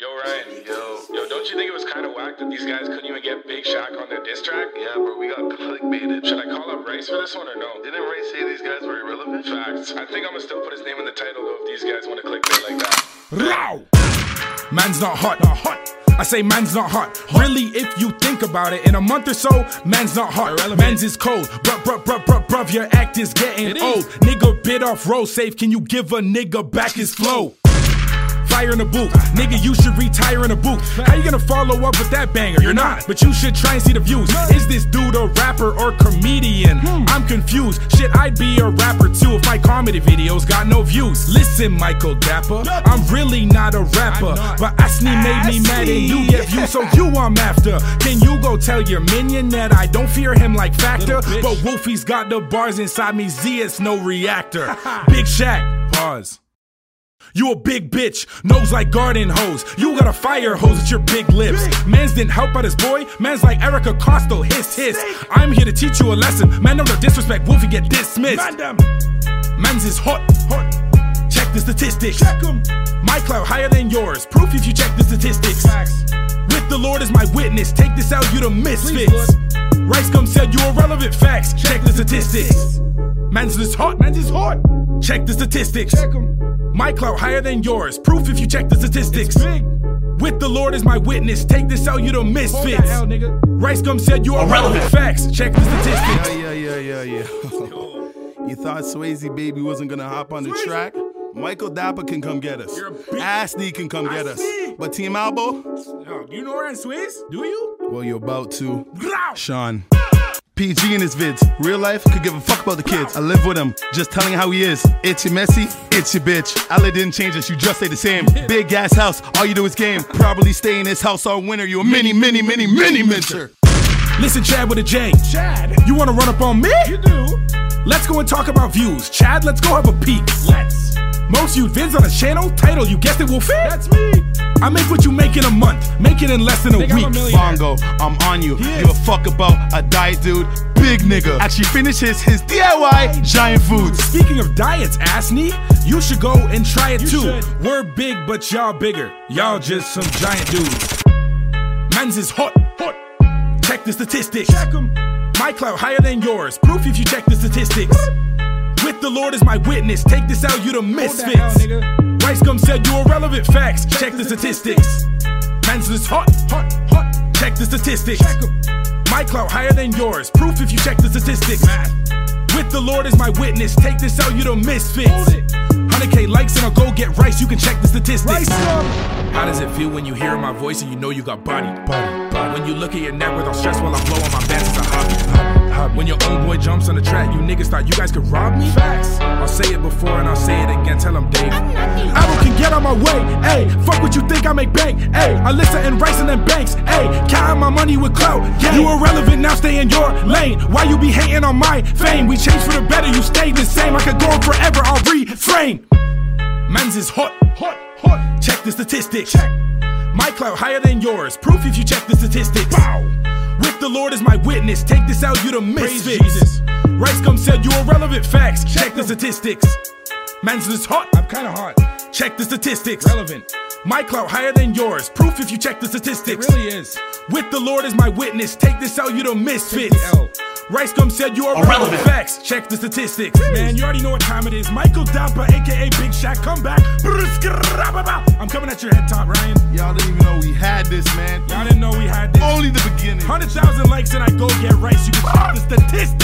Yo, Ryan. Yo. Yo, don't you think it was kind of whack that these guys couldn't even get Big Shaq on their diss track? Yeah, bro, we got clickbaited. Should I call up Rice for this one or no? Didn't Rice say these guys were irrelevant? Facts. I think I'm gonna still put his name in the title though if these guys want to clickbait like that. Row! Man's not hot, not hot. I say man's not hot. Really, if you think about it, in a month or so, man's not hot. Man's is cold. Bruh, bruh, bruh, bruh, bruh, your act is getting old. Nigga bit off roll safe. Can you give a nigga back his flow? Fire in the booth. Nigga, you should retire in a boot. How you gonna follow up with that banger? You're not. But you should try and see the views. Is this dude a rapper or comedian? I'm confused. Shit, I'd be a rapper too if my comedy videos got no views. Listen, Michael Dapaah, I'm really not a rapper. But Asni made me mad and you get views, so you I'm after. Can you go tell your minion that I don't fear him like Factor? But Wolfie's got the bars inside me, Z, it's no reactor. Big Shaq, pause. You a big bitch, nose like garden hose. You got a fire hose at your big lips. Mans didn't help out his boy. Man's like Erica Costo, hiss hiss. I'm here to teach you a lesson. Man, no disrespect, Wolfie get dismissed. Man's is hot, hot. Check the statistics. Check 'em. My clout higher than yours. Proof if you check the statistics. Facts. With the Lord as my witness, take this out, you the misfits. Rice gum said you irrelevant facts. Check the statistics. Man's is hot, man's is hot. Check the statistics. Check 'em. My clout higher than yours. Proof if you check the statistics. With the Lord as my witness, take this out, you the misfits. Rice gum said you are irrelevant facts. Check the statistics. Yeah, yeah, yeah, yeah, yeah. you thought Swayze baby wasn't gonna hop on the track? Michael Dapaah can come get us. Asney can come get us. But Team Albo, Yo, do you know Ryan Swiss? Do you? well, you're about to. Sean. PG in his vids. Real life could give a fuck about the kids. I live with him, just telling how he is. It's your messy, it's your bitch. Allah didn't change us, you just stay the same. Big ass house, all you do is game. Probably stay in his house all winter. You a mini, mini, mini, mini minter. Listen, Chad with a J. Chad. You wanna run up on me? You do. Let's go and talk about views. Chad, let's go have a peek. Let's. Most viewed vids on the channel, title, you guessed it will fit. That's me. I make what you make in a month, make it in less than a week. Bongo, I'm on you. Give a fuck about a diet dude. Big nigga. Actually finishes his DIY giant foods. Speaking of diets, Asney, you should go and try it too. We're big, but y'all bigger. Y'all just some giant dudes. Man's is hot, hot. Check the statistics. Check 'em. My clout higher than yours. Proof if you check the statistics. With the Lord as my witness, take this out, you the misfits. Rice gum said you irrelevant facts. Check, the statistics. Man's is hot, hot, hot. Check the statistics. My clout higher than yours. Proof if you check the statistics. With the Lord as my witness, take this out, you the misfits. 100k likes and I'll go get rice, you can check the statistics. How does it feel when you hear my voice and you know you got body? Body, body. When you look at your net without stress while I'm blowing my bands, it's a hobby. hobby, hobby. When your own boy jumps on the track, you niggas thought you guys could rob me? Facts. I'll say it before and I'll say it again, tell him Dave. My way, ayy. Fuck what you think I make bank, ayy. Alyssa and Rice and then banks, ayy. Counting my money with clout, yeah. You irrelevant, now stay in your lane. Why you be hating on my fame? We changed for the better, you stayed the same. I could go on forever, I'll refrain. Man's is hot, hot, hot. Check the statistics. Check. My clout higher than yours. Proof if you check the statistics. Bow. With the Lord as my witness, take this out, you the misfits. Rice gum said you irrelevant facts. Check, the statistics. Man's is hot. I'm kinda hot. Check the statistics. Relevant. My clout higher than yours. Proof if you check the statistics. It really is. With the Lord as my witness, take this out, you don't the misfits. Rice gum said you are irrelevant facts. Check the statistics. Man, you already know what time it is. Michael Dapaah, aka Big Shaq, come back. I'm coming at your head top, Ryan. Y'all didn't even know we had this, man. Y'all didn't know we had this. Only the beginning. 100,000 likes and I go get rice. You can check the statistics.